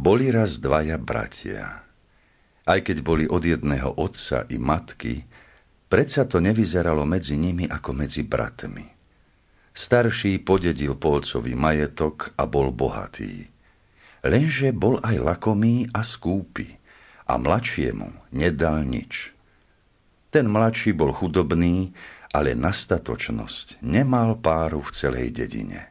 Boli raz dvaja bratia. Aj keď boli od jedného otca i matky, predsa to nevyzeralo medzi nimi ako medzi bratmi. Starší podedil po otcovi majetok a bol bohatý. Lenže bol aj lakomý a skúpy a mladšiemu nedal nič. Ten mladší bol chudobný, ale na statočnosť nemal páru v celej dedine.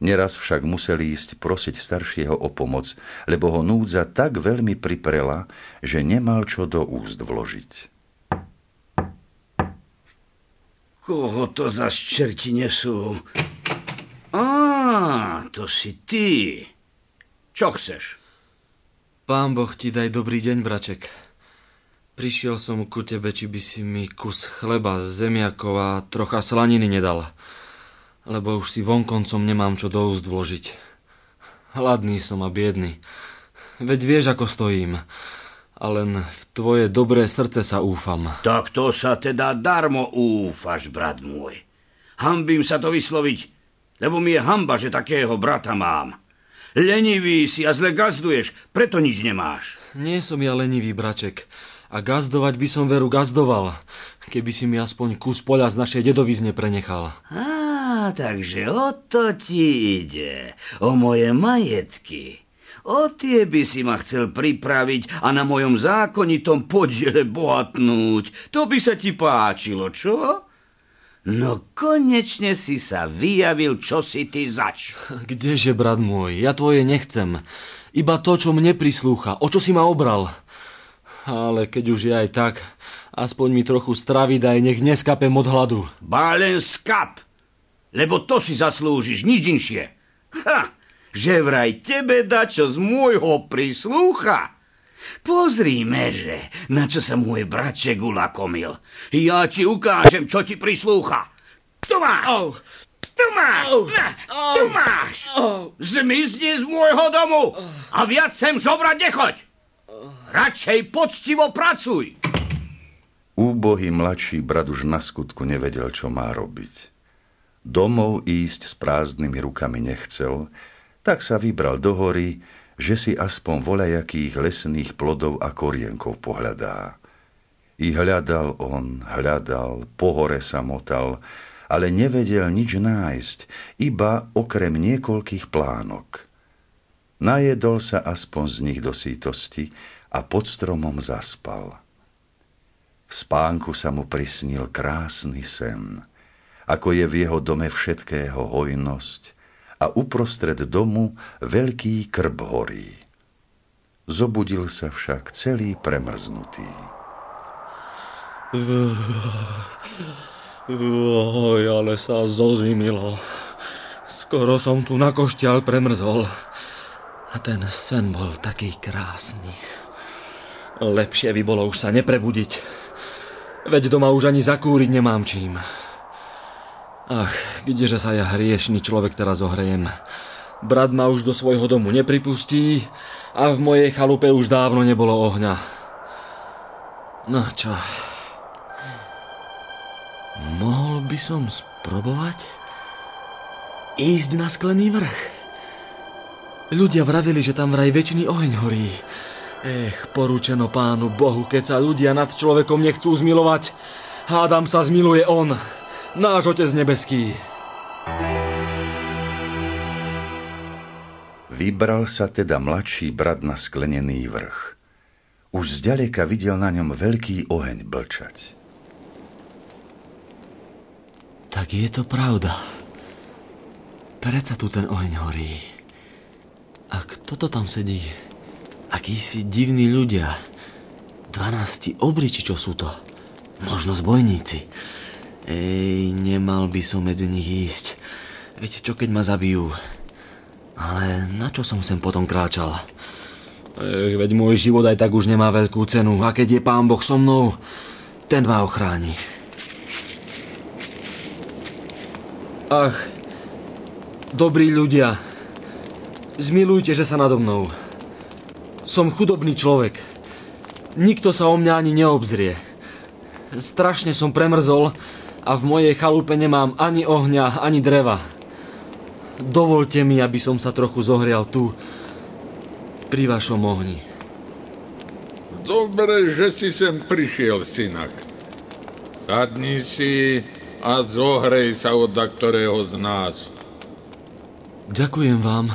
Neraz však musel ísť prosiť staršieho o pomoc, lebo ho núdza tak veľmi priprela, že nemal čo do úst vložiť. Koho to za čerti nesú? Á, to si ty. Čo chceš? Pán Boh ti daj dobrý deň, braček. Prišiel som ku tebe, či by si mi kus chleba, zemiakov a trocha slaniny nedal lebo už si vonkoncom nemám čo do úst vložiť. Hladný som a biedný. Veď vieš, ako stojím. A len v tvoje dobré srdce sa úfam. Tak to sa teda darmo úfaš, brat môj. Hambím sa to vysloviť, lebo mi je hamba, že takého brata mám. Lenivý si a zle gazduješ, preto nič nemáš. Nie som ja lenivý, braček. A gazdovať by som veru gazdoval, keby si mi aspoň kus poľa z našej dedovizne prenechal. Á, takže o to ti ide. O moje majetky. O tie by si ma chcel pripraviť a na mojom zákonitom podiele bohatnúť. To by sa ti páčilo, čo? No konečne si sa vyjavil, čo si ty zač. Kdeže, brat môj, ja tvoje nechcem. Iba to, čo mne prislúcha, o čo si ma obral. Ale keď už je aj tak, aspoň mi trochu stravy daj, nech neskapem od hladu. Bálen skap! Lebo to si zaslúžiš, nič inšie. Ha, že vraj tebe da čo z môjho prislúcha. Pozrime, že na čo sa môj bratček ulakomil. Ja ti ukážem, čo ti prislúcha. Tu máš! Oh. Tu máš! Oh. Na, oh. tu máš! Oh. Zmizni z môjho domu a viac sem žobrať nechoď. Radšej poctivo pracuj. Úbohý mladší brat už na skutku nevedel, čo má robiť. Domov ísť s prázdnymi rukami nechcel, tak sa vybral do hory, že si aspoň voľajakých lesných plodov a korienkov pohľadá. I hľadal on, hľadal, po hore sa motal, ale nevedel nič nájsť, iba okrem niekoľkých plánok. Najedol sa aspoň z nich do sítosti a pod stromom zaspal. V spánku sa mu prisnil krásny sen – ako je v jeho dome všetkého hojnosť a uprostred domu veľký krb horí. Zobudil sa však celý premrznutý. Oj, ale sa zozimilo. Skoro som tu na koštial premrzol. A ten sen bol taký krásny. Lepšie by bolo už sa neprebudiť. Veď doma už ani zakúriť nemám čím. Ach, kdeže sa ja hriešný človek teraz ohrejem. Brat ma už do svojho domu nepripustí a v mojej chalupe už dávno nebolo ohňa. No čo? Mohol by som sprobovať? Ísť na sklený vrch. Ľudia vravili, že tam vraj väčší oheň horí. Ech, poručeno pánu Bohu, keď sa ľudia nad človekom nechcú zmilovať. Hádam sa zmiluje on náš Otec nebeský. Vybral sa teda mladší brat na sklenený vrch. Už zďaleka videl na ňom veľký oheň blčať. Tak je to pravda. Preca tu ten oheň horí. A kto to tam sedí? Akísi divní ľudia. Dvanácti obriči, čo sú to? Možno zbojníci. Ej, nemal by som medzi nich ísť. Viete čo, keď ma zabijú? Ale na čo som sem potom kráčal? Ech, veď môj život aj tak už nemá veľkú cenu. A keď je pán Boh so mnou, ten ma ochráni. Ach, dobrí ľudia, zmilujte, že sa nado mnou. Som chudobný človek. Nikto sa o mňa ani neobzrie. Strašne som premrzol a v mojej chalupe nemám ani ohňa, ani dreva. Dovolte mi, aby som sa trochu zohrial tu. pri vašom ohni. Dobre, že si sem prišiel, synak. Sadni si a zohrej sa od ktorého z nás. Ďakujem vám.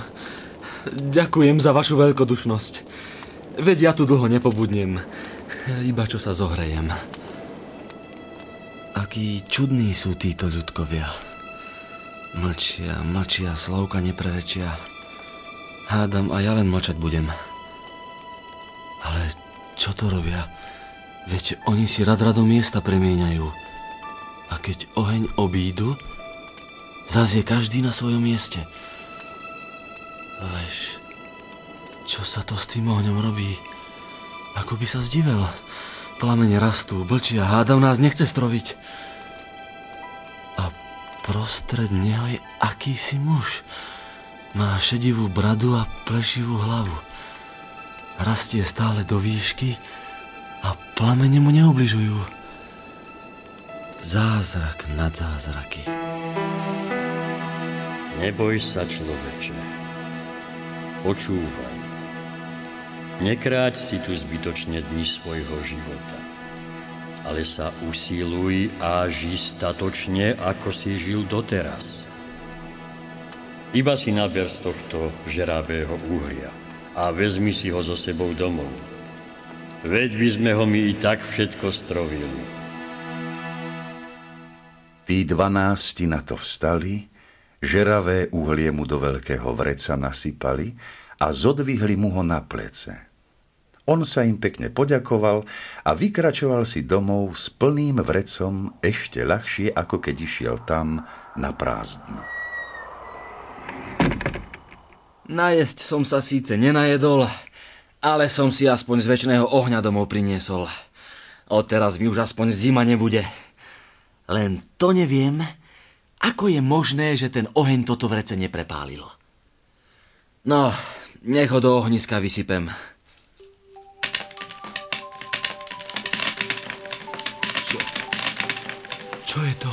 Ďakujem za vašu veľkodušnosť. Veď ja tu dlho nepobudnem. Iba čo sa zohrejem. Akí čudní sú títo ľudkovia. Mlčia, mlčia, slovka neprerečia. Hádam a ja len mlčať budem. Ale čo to robia? Veď oni si rad rado miesta premieňajú. A keď oheň obídu, zase je každý na svojom mieste. Lež, čo sa to s tým ohňom robí? Ako by sa zdivel. Plamene rastú, blčia, hádam nás nechce stroviť. A prostred neho je akýsi muž. Má šedivú bradu a plešivú hlavu. Rastie stále do výšky a plamene mu neubližujú. Zázrak nad zázraky. Neboj sa, človeče. Počúvaj. Nekráť si tu zbytočne dni svojho života, ale sa usíluj a ži statočne, ako si žil doteraz. Iba si naber z tohto žerábého uhlia a vezmi si ho so sebou domov. Veď by sme ho my i tak všetko strovili. Tí dvanácti na to vstali Žeravé uhlie mu do veľkého vreca nasypali a zodvihli mu ho na plece. On sa im pekne poďakoval a vykračoval si domov s plným vrecom ešte ľahšie, ako keď išiel tam na prázdno. Najesť som sa síce nenajedol, ale som si aspoň z väčšného ohňa domov priniesol. Odteraz mi už aspoň zima nebude. Len to neviem, ako je možné, že ten oheň toto vrece neprepálil? No, nech ho do ohniska vysypem. Čo? Čo je to?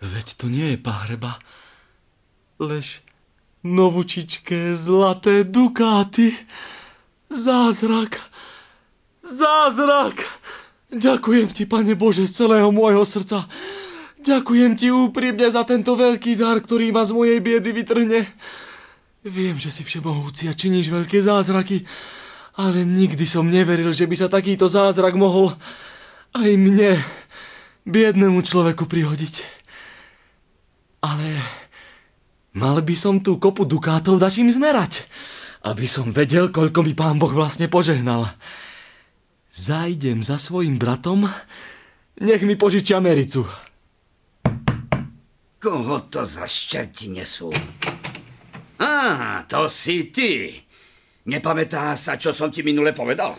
Veď to nie je pahreba, lež novučičké zlaté dukáty. Zázrak, zázrak. Ďakujem ti, Pane Bože, z celého môjho srdca. Ďakujem ti úprimne za tento veľký dar, ktorý ma z mojej biedy vytrhne. Viem, že si všemohúci a činíš veľké zázraky, ale nikdy som neveril, že by sa takýto zázrak mohol aj mne, biednemu človeku, prihodiť. Ale mal by som tú kopu dukátov dať im zmerať, aby som vedel, koľko mi pán Boh vlastne požehnal. Zajdem za svojim bratom, nech mi požičia mericu. Koho to za šťerti nesú? Á, to si ty. Nepamätá sa, čo som ti minule povedal?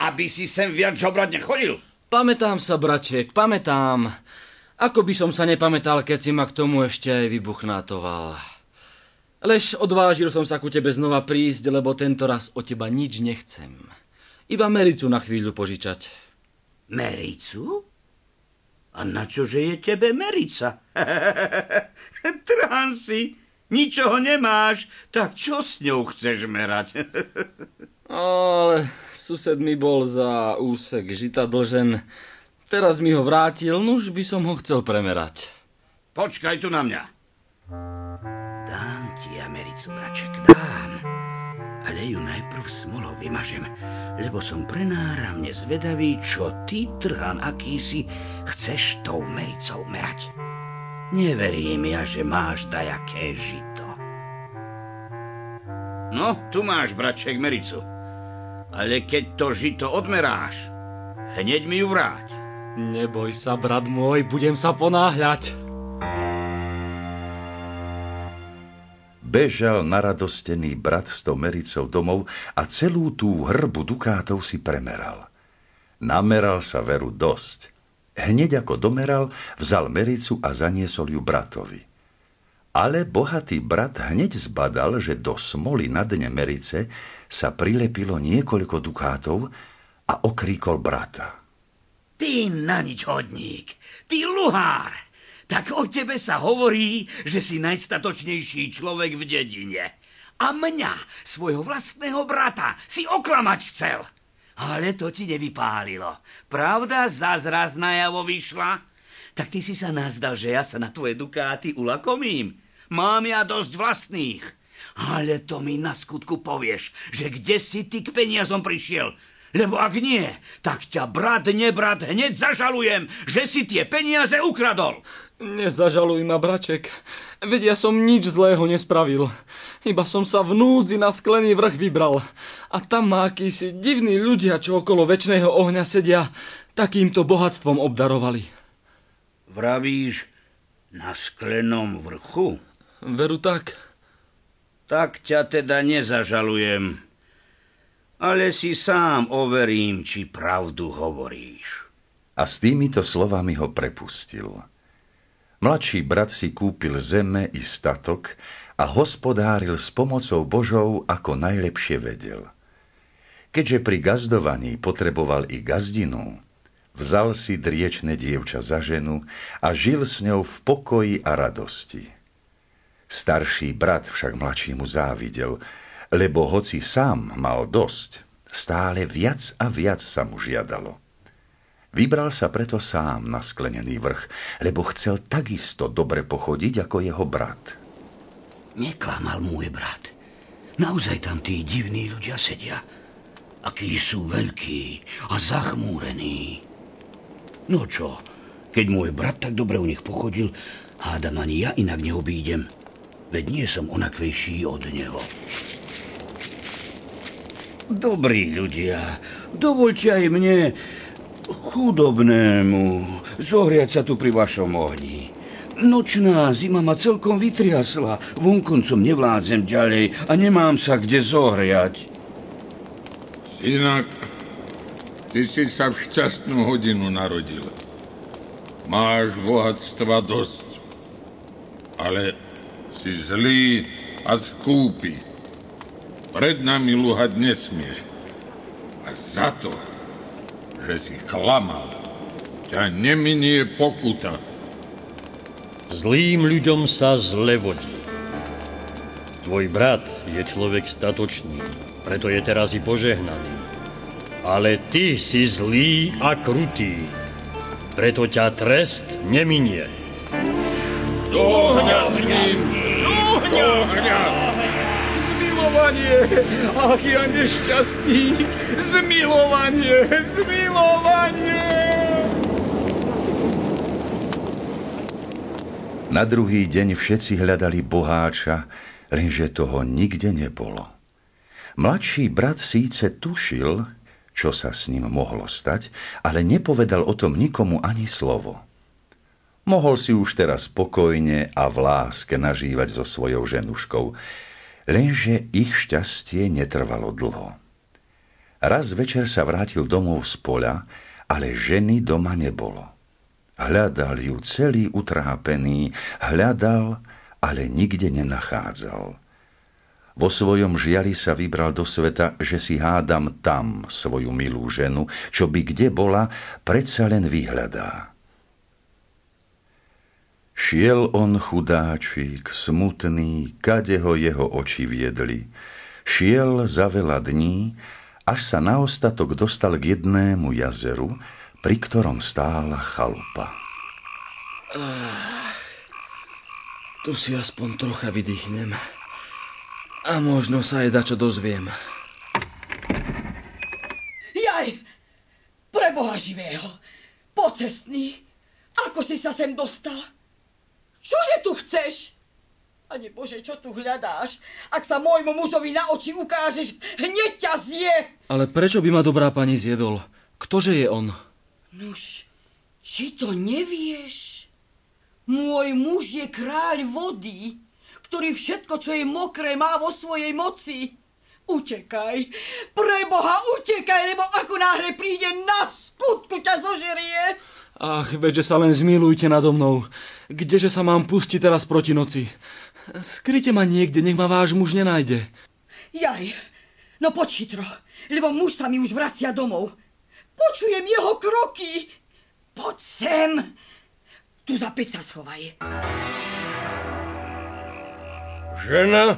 Aby si sem viac žobrať nechodil? Pamätám sa, braček, pamätám. Ako by som sa nepamätal, keď si ma k tomu ešte aj vybuchnátoval. Lež odvážil som sa ku tebe znova prísť, lebo tento raz o teba nič nechcem. Iba Mericu na chvíľu požičať. Mericu? A na čože je tebe Merica? Transi, ničoho nemáš, tak čo s ňou chceš merať? Ale sused mi bol za úsek žita dlžen. Teraz mi ho vrátil, nuž by som ho chcel premerať. Počkaj tu na mňa. Dám ti Americu, braček, dám. Ale ju najprv smolou vymažem lebo som prenáramne zvedavý, čo ty, trhan akýsi, chceš tou mericou merať. Neverím ja, že máš dajaké žito. No, tu máš, bratček, mericu. Ale keď to žito odmeráš, hneď mi ju vráť. Neboj sa, brat môj, budem sa ponáhľať. bežal naradostený brat s tou mericou domov a celú tú hrbu dukátov si premeral. Nameral sa veru dosť. Hneď ako domeral, vzal mericu a zaniesol ju bratovi. Ale bohatý brat hneď zbadal, že do smoly na dne merice sa prilepilo niekoľko dukátov a okríkol brata. Ty na nič hodník, ty luhár! tak o tebe sa hovorí, že si najstatočnejší človek v dedine. A mňa, svojho vlastného brata, si oklamať chcel. Ale to ti nevypálilo. Pravda zázraz najavo vyšla? Tak ty si sa nazdal, že ja sa na tvoje dukáty ulakomím. Mám ja dosť vlastných. Ale to mi na skutku povieš, že kde si ty k peniazom prišiel. Lebo ak nie, tak ťa brat, nebrat, hneď zažalujem, že si tie peniaze ukradol. Nezažaluj ma, braček. Veď ja som nič zlého nespravil. Iba som sa v núdzi na sklený vrch vybral. A tam má akýsi divní ľudia, čo okolo väčšného ohňa sedia, takýmto bohatstvom obdarovali. Vravíš na sklenom vrchu? Veru tak. Tak ťa teda nezažalujem. Ale si sám overím, či pravdu hovoríš. A s týmito slovami ho prepustil. Mladší brat si kúpil zeme i statok a hospodáril s pomocou Božou, ako najlepšie vedel. Keďže pri gazdovaní potreboval i gazdinu, vzal si driečne dievča za ženu a žil s ňou v pokoji a radosti. Starší brat však mladšímu závidel, lebo hoci sám mal dosť, stále viac a viac sa mu žiadalo. Vybral sa preto sám na sklenený vrch, lebo chcel takisto dobre pochodiť ako jeho brat. Neklamal môj brat. Naozaj tam tí divní ľudia sedia. Akí sú veľkí a zachmúrení. No čo, keď môj brat tak dobre u nich pochodil, hádam ani ja inak neobídem. Veď nie som onakvejší od neho. Dobrí ľudia, dovolte aj mne, chudobnému zohriať sa tu pri vašom ohni. Nočná zima ma celkom vytriasla. Vonkoncom nevládzem ďalej a nemám sa kde zohriať. Synak, ty si sa v šťastnú hodinu narodil. Máš bohatstva dosť, ale si zlý a skúpi. Pred nami luhať nesmieš. A za to že si klamal. Ťa neminie pokuta. Zlým ľuďom sa zle vodí. Tvoj brat je človek statočný, preto je teraz i požehnaný. Ale ty si zlý a krutý, preto ťa trest neminie. Do s ním! Do ohňa! Zmilovanie! Ach, ja nešťastný! Zmilovanie! Zmilovanie! Na druhý deň všetci hľadali boháča, lenže toho nikde nebolo. Mladší brat síce tušil, čo sa s ním mohlo stať, ale nepovedal o tom nikomu ani slovo. Mohol si už teraz spokojne a v láske nažívať so svojou ženuškou, Lenže ich šťastie netrvalo dlho. Raz večer sa vrátil domov z poľa, ale ženy doma nebolo. Hľadal ju celý utrápený, hľadal, ale nikde nenachádzal. Vo svojom žiali sa vybral do sveta, že si hádam tam svoju milú ženu, čo by kde bola, predsa len vyhľadá. Šiel on chudáčik, smutný, kade ho jeho oči viedli. Šiel za veľa dní, až sa na ostatok dostal k jednému jazeru, pri ktorom stála chalupa. Uh, tu si aspoň trocha vydýchnem. A možno sa aj dačo dozviem. Jaj! Pre Boha živého! Pocestný! Ako si sa sem dostal? Čože tu chceš? Pane Bože, čo tu hľadáš? Ak sa môjmu mužovi na oči ukážeš, hneď ťa zje! Ale prečo by ma dobrá pani zjedol? Ktože je on? Nuž, či to nevieš? Môj muž je kráľ vody, ktorý všetko, čo je mokré, má vo svojej moci. Utekaj, preboha, utekaj, lebo ako náhle príde na skutku ťa zožerie. Ach, veďže sa len zmilujte nado mnou. Kdeže sa mám pustiť teraz proti noci? Skryte ma niekde, nech ma váš muž nenájde. Jaj, no poď chytro, lebo muž sa mi už vracia domov. Počujem jeho kroky. Poď sem. Tu za peť sa schovaj. Žena,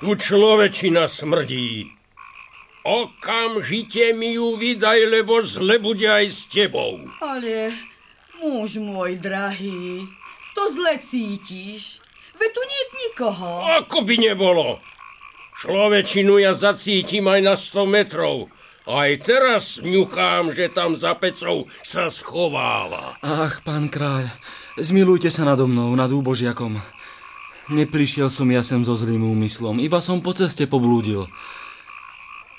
Tu človečina smrdí. Okamžite mi ju vydaj, lebo zle bude aj s tebou. Ale, muž môj drahý, to zle cítiš. Veď tu nie je nikoho. Ako by nebolo. Človečinu ja zacítim aj na 100 metrov. Aj teraz ňuchám, že tam za pecou sa schováva. Ach, pán kráľ, zmilujte sa nado mnou, nad úbožiakom. Neprišiel som ja sem so zlým úmyslom, iba som po ceste poblúdil.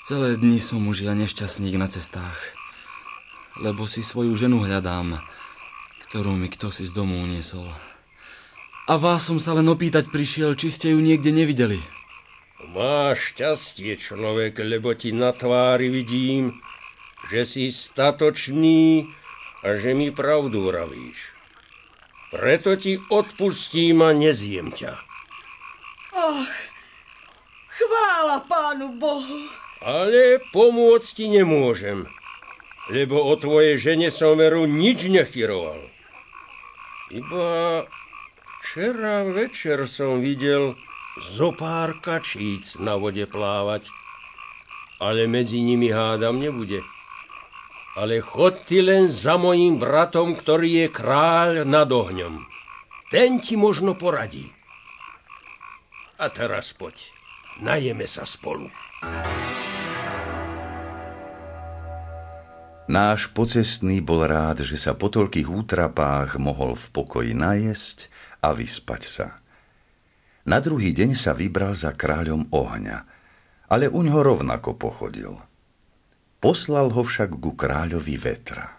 Celé dni som už ja nešťastník na cestách, lebo si svoju ženu hľadám, ktorú mi kto si z domu uniesol. A vás som sa len opýtať prišiel, či ste ju niekde nevideli. Máš šťastie, človek, lebo ti na tvári vidím, že si statočný a že mi pravdu vravíš. Preto ti odpustím a nezjem ťa. Ach, chvála pánu Bohu. Ale pomôcť ti nemôžem, lebo o tvojej žene som veru nič nechyroval. Iba včera večer som videl zo pár kačíc na vode plávať, ale medzi nimi hádam nebude ale chod ty len za mojím bratom, ktorý je kráľ nad ohňom. Ten ti možno poradí. A teraz poď, najeme sa spolu. Náš pocestný bol rád, že sa po toľkých útrapách mohol v pokoji najesť a vyspať sa. Na druhý deň sa vybral za kráľom ohňa, ale uň ho rovnako pochodil – Poslal ho však ku kráľovi vetra.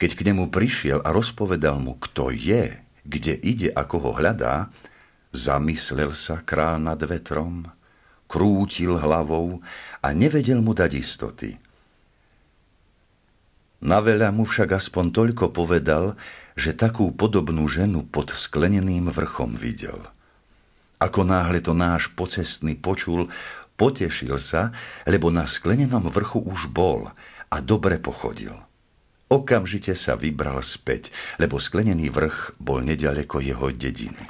Keď k nemu prišiel a rozpovedal mu, kto je, kde ide a koho hľadá, zamyslel sa král nad vetrom, krútil hlavou a nevedel mu dať istoty. Na veľa mu však aspoň toľko povedal, že takú podobnú ženu pod skleneným vrchom videl. Ako náhle to náš pocestný počul, Potešil sa, lebo na sklenenom vrchu už bol a dobre pochodil. Okamžite sa vybral späť, lebo sklenený vrch bol nedaleko jeho dediny.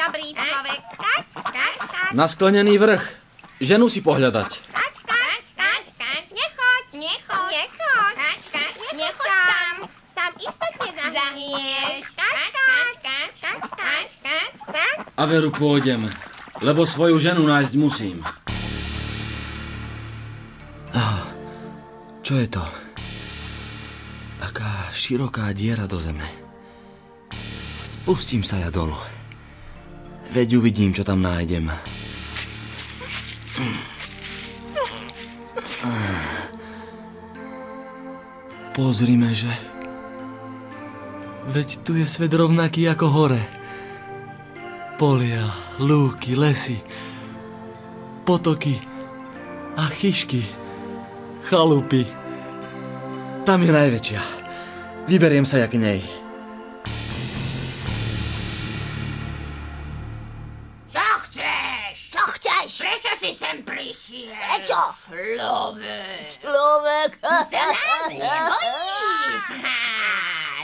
Dobrý človek. Na sklenený vrch. Ženu si pohľadať. Nechoď. Nechoď. Nechoď. Nechoď tam. Tam istotne zahynieš. A veru pôjdem, lebo svoju ženu nájsť musím. Ah, čo je to? Aká široká diera do zeme. Spustím sa ja dolu. Veď uvidím, čo tam nájdem. Pozrime, že... Veď tu je svet rovnaký ako hore. Polia, lúky, lesy, potoky a chyšky, chalupy. Tam je najväčšia. Vyberiem sa ja k nej. Ha,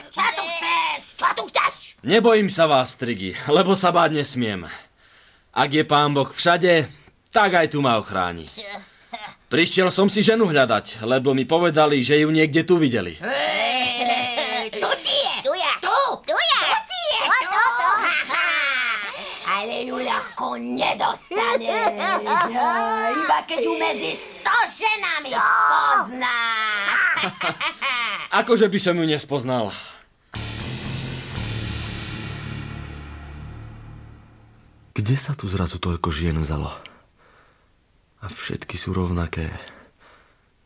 čo tu chceš? Čo tu chceš? Nebojím sa vás, Trigy, lebo sa báť nesmiem. Ak je pán Boh všade, tak aj tu ma ochráni. Prišiel som si ženu hľadať, lebo mi povedali, že ju niekde tu videli. Tu ti je. Tu je. Tu. Tu je. Tu ti je. Tu, tu, tu. Ha, ha. Ale ju ľahko nedostaneš. Iba keď ju medzi sto ženami spoznáš. Akože by som ju nespoznal. Kde sa tu zrazu toľko žien vzalo? A všetky sú rovnaké.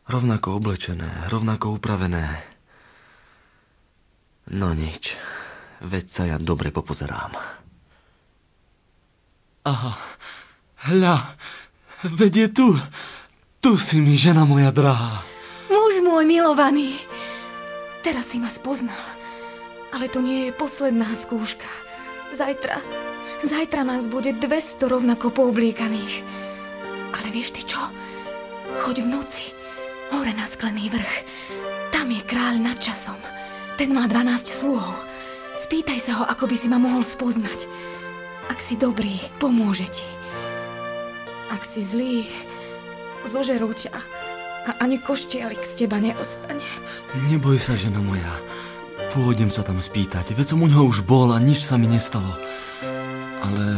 Rovnako oblečené, rovnako upravené. No nič. Veď sa ja dobre popozerám. Aha, hľa, veď je tu. Tu si mi, žena moja drahá. Muž môj milovaný, teraz si ma spoznal. Ale to nie je posledná skúška. Zajtra, zajtra nás bude 200 rovnako poobliekaných. Ale vieš ty čo? Choď v noci, hore na sklený vrch. Tam je kráľ nad časom. Ten má 12 sluhov. Spýtaj sa ho, ako by si ma mohol spoznať. Ak si dobrý, pomôže ti. Ak si zlý, zožerú ťa a ani koštialik z teba neostane. Neboj sa, žena moja. Pôjdem sa tam spýtať, veď som u neho už bol a nič sa mi nestalo. Ale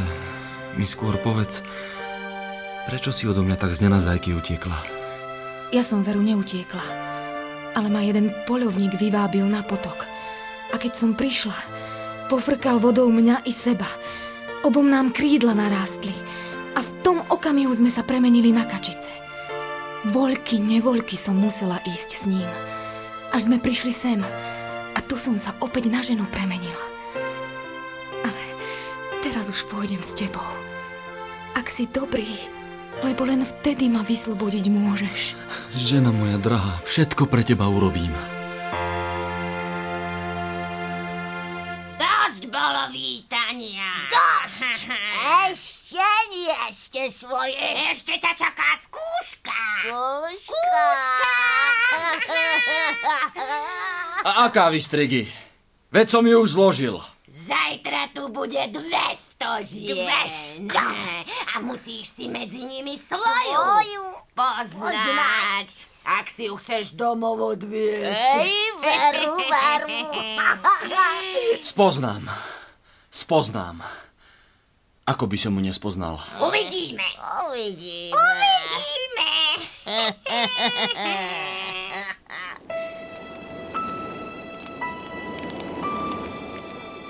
mi skôr povedz, prečo si odo mňa tak z nenazdajky utiekla? Ja som veru neutiekla, ale ma jeden polovník vyvábil na potok. A keď som prišla, pofrkal vodou mňa i seba. Obom nám krídla narástli a v tom okamihu sme sa premenili na kačice. Voľky, nevoľky som musela ísť s ním. Až sme prišli sem a tu som sa opäť na ženu premenila. Ale teraz už pôjdem s tebou. Ak si dobrý, lebo len vtedy ma vyslobodiť môžeš. Žena moja drahá, všetko pre teba urobím. Dosť bolo vítania. Dosť. Ešte nie ste svoje. Ešte ťa čaká skúška. Skúška. A aká vystrigy? Veď som ju už zložil. Zajtra tu bude 200 žien. 200. A musíš si medzi nimi svoju, Svoju spoznať. Ak si ju chceš domov odviesť. Ej, veru, veru. Spoznám. Spoznám. Ako by som mu nespoznal? Uvidíme. Uvidíme. Uvidíme.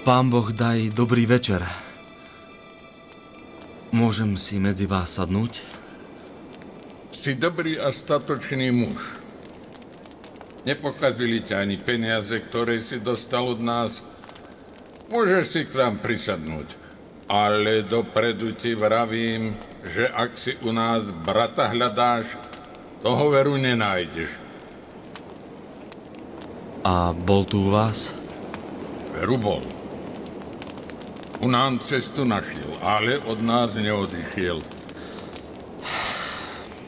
Pán Boh, daj dobrý večer. Môžem si medzi vás sadnúť? Si dobrý a statočný muž. Nepokazili ťa ani peniaze, ktoré si dostal od nás. Môžeš si k nám prisadnúť. Ale dopredu ti vravím, že ak si u nás brata hľadáš, toho veru nenájdeš. A bol tu u vás? Veru bol. U nám cestu našiel, ale od nás neodišiel.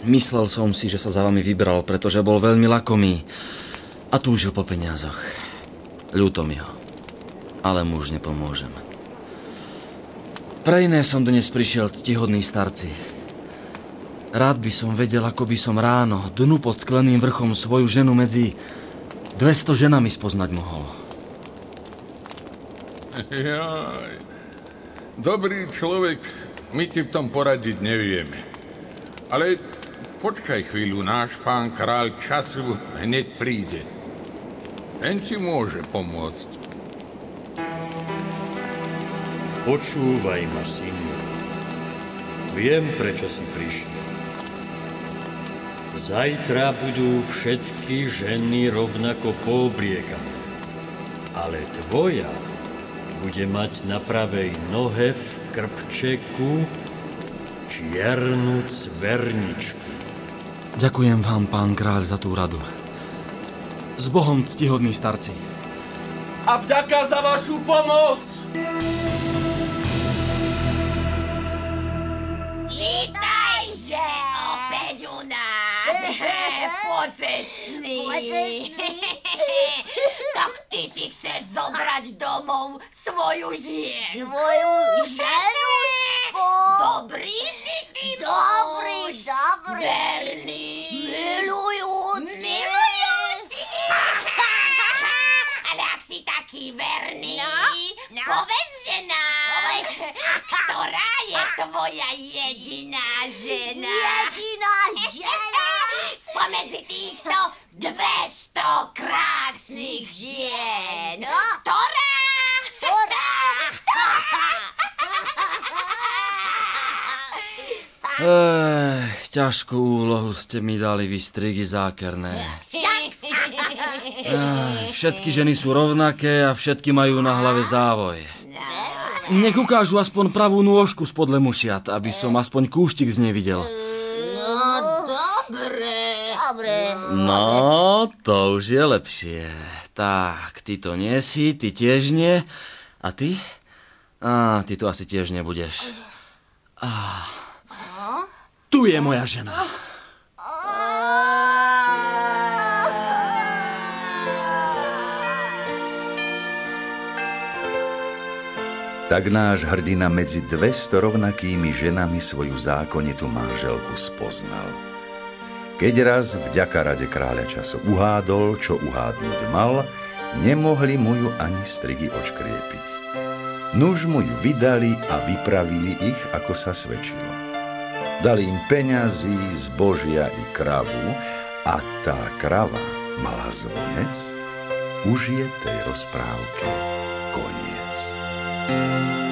Myslel som si, že sa za vami vybral, pretože bol veľmi lakomý a túžil po peniazoch. Ľúto mi ho, ale mu už nepomôžem. Pre iné som dnes prišiel ctihodný starci. Rád by som vedel, ako by som ráno dnu pod skleným vrchom svoju ženu medzi 200 ženami spoznať mohol. Jaj. Dobrý človek, my ti v tom poradiť nevieme. Ale počkaj chvíľu, náš pán král času hneď príde. Ten ti môže pomôcť. Počúvaj ma, synu. Viem, prečo si prišiel. Zajtra budú všetky ženy rovnako poobliekané. Ale tvoja bude mať na pravej nohe v krpčeku čiernu cverničku. Ďakujem vám, pán kráľ, za tú radu. S Bohom, ctihodní starci. A vďaka za vašu pomoc! Pocestný. tak ty si chceš zobrať domov svoju žien. Svoju ženušku. Dobrý si ty Dobrý, muž. dobrý. Verný. Milujúci. Milujúci. Ale ak si taký verný, no. povedz, že nám, ktorá je tvoja jediná žena. Jediná žena. Spomedzi týchto 200 krásnych žien. No. Ktorá? Ktorá? Ech, ťažkú úlohu ste mi dali vystrigy zákerné. Ech, všetky ženy sú rovnaké a všetky majú na hlave závoj. Nech ukážu aspoň pravú nôžku spod lemušiat, aby som aspoň kúštik z nej videl. No, dobre. Dobre. No, to už je lepšie. Tak, ty to nie si, ty tiež nie. A ty? Á, ty tu asi tiež nebudeš. Á, tu je moja žena. Tak náš hrdina medzi 200 rovnakými ženami svoju zákonitú manželku spoznal. Keď raz vďaka rade kráľa času uhádol, čo uhádnuť mal, nemohli mu ju ani strigy očkriepiť. Nuž mu ju vydali a vypravili ich, ako sa svedčilo. Dali im peňazí, zbožia i kravu a tá krava mala zvonec, už je tej rozprávke koniec. thank you